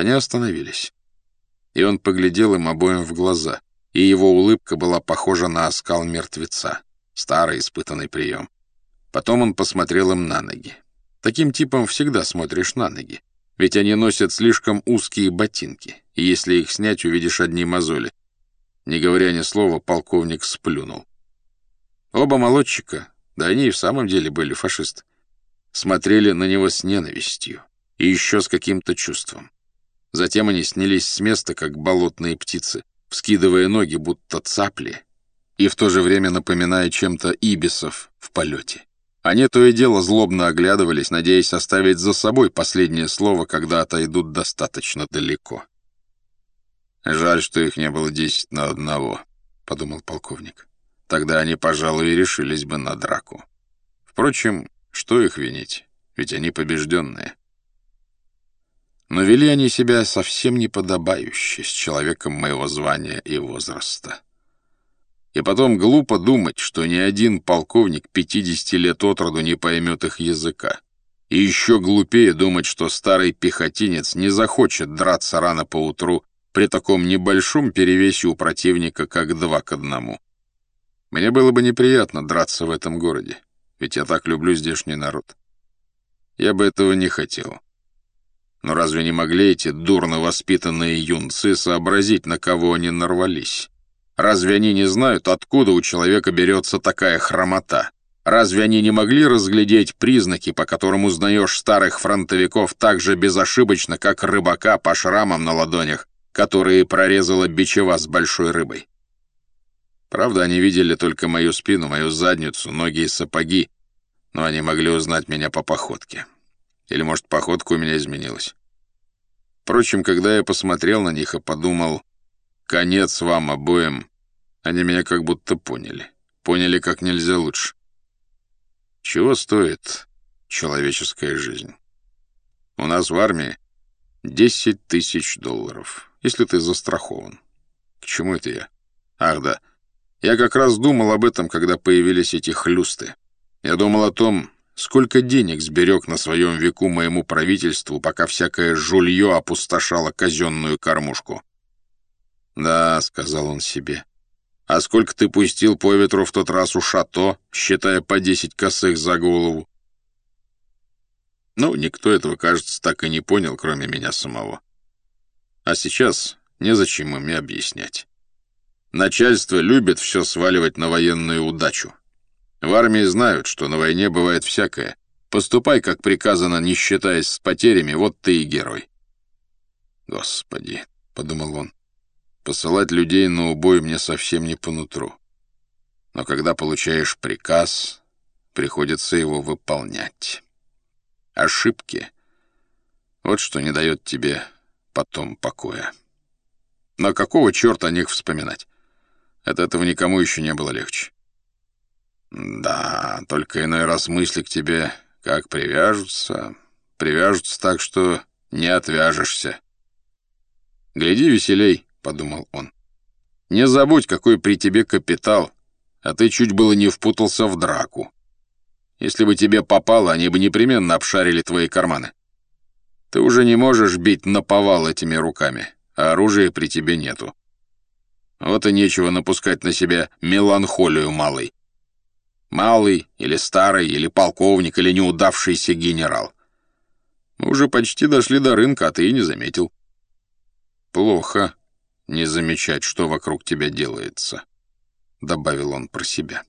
Они остановились. И он поглядел им обоим в глаза, и его улыбка была похожа на оскал мертвеца. Старый испытанный прием. Потом он посмотрел им на ноги. Таким типом всегда смотришь на ноги, ведь они носят слишком узкие ботинки, и если их снять, увидишь одни мозоли. Не говоря ни слова, полковник сплюнул. Оба молодчика, да они и в самом деле были фашисты, смотрели на него с ненавистью и еще с каким-то чувством. Затем они снялись с места, как болотные птицы, вскидывая ноги, будто цапли, и в то же время напоминая чем-то ибисов в полете. Они то и дело злобно оглядывались, надеясь оставить за собой последнее слово, когда отойдут достаточно далеко. «Жаль, что их не было десять на одного», — подумал полковник. «Тогда они, пожалуй, и решились бы на драку. Впрочем, что их винить, ведь они побежденные». Но вели они себя совсем неподобающе с человеком моего звания и возраста. И потом глупо думать, что ни один полковник 50 лет от роду не поймет их языка. И еще глупее думать, что старый пехотинец не захочет драться рано поутру при таком небольшом перевесе у противника, как два к одному. Мне было бы неприятно драться в этом городе, ведь я так люблю здешний народ. Я бы этого не хотел. Но разве не могли эти дурно воспитанные юнцы сообразить, на кого они нарвались? Разве они не знают, откуда у человека берется такая хромота? Разве они не могли разглядеть признаки, по которым узнаешь старых фронтовиков так же безошибочно, как рыбака по шрамам на ладонях, которые прорезала бичева с большой рыбой? Правда, они видели только мою спину, мою задницу, ноги и сапоги, но они могли узнать меня по походке. Или, может, походка у меня изменилась. Впрочем, когда я посмотрел на них и подумал, конец вам обоим, они меня как будто поняли. Поняли как нельзя лучше. Чего стоит человеческая жизнь? У нас в армии 10 тысяч долларов, если ты застрахован. К чему это я? Ах, да. Я как раз думал об этом, когда появились эти хлюсты. Я думал о том, сколько денег сберег на своем веку моему правительству, пока всякое жулье опустошало казенную кормушку. «Да», — сказал он себе, а сколько ты пустил по ветру в тот раз у шато, считая по десять косых за голову? Ну, никто этого, кажется, так и не понял, кроме меня самого. А сейчас незачем им и объяснять. Начальство любит все сваливать на военную удачу. В армии знают, что на войне бывает всякое. Поступай, как приказано, не считаясь с потерями, вот ты и герой. «Господи», — подумал он, Посылать людей на убой мне совсем не по нутру. Но когда получаешь приказ, приходится его выполнять. Ошибки — вот что не дает тебе потом покоя. Но какого черта о них вспоминать? От этого никому еще не было легче. Да, только иной раз мысли к тебе как привяжутся, привяжутся так, что не отвяжешься. Гляди веселей, — подумал он. «Не забудь, какой при тебе капитал, а ты чуть было не впутался в драку. Если бы тебе попало, они бы непременно обшарили твои карманы. Ты уже не можешь бить на повал этими руками, а оружия при тебе нету. Вот и нечего напускать на себя меланхолию малый. Малый или старый, или полковник, или неудавшийся генерал. Мы уже почти дошли до рынка, а ты и не заметил. Плохо не замечать, что вокруг тебя делается», — добавил он про себя.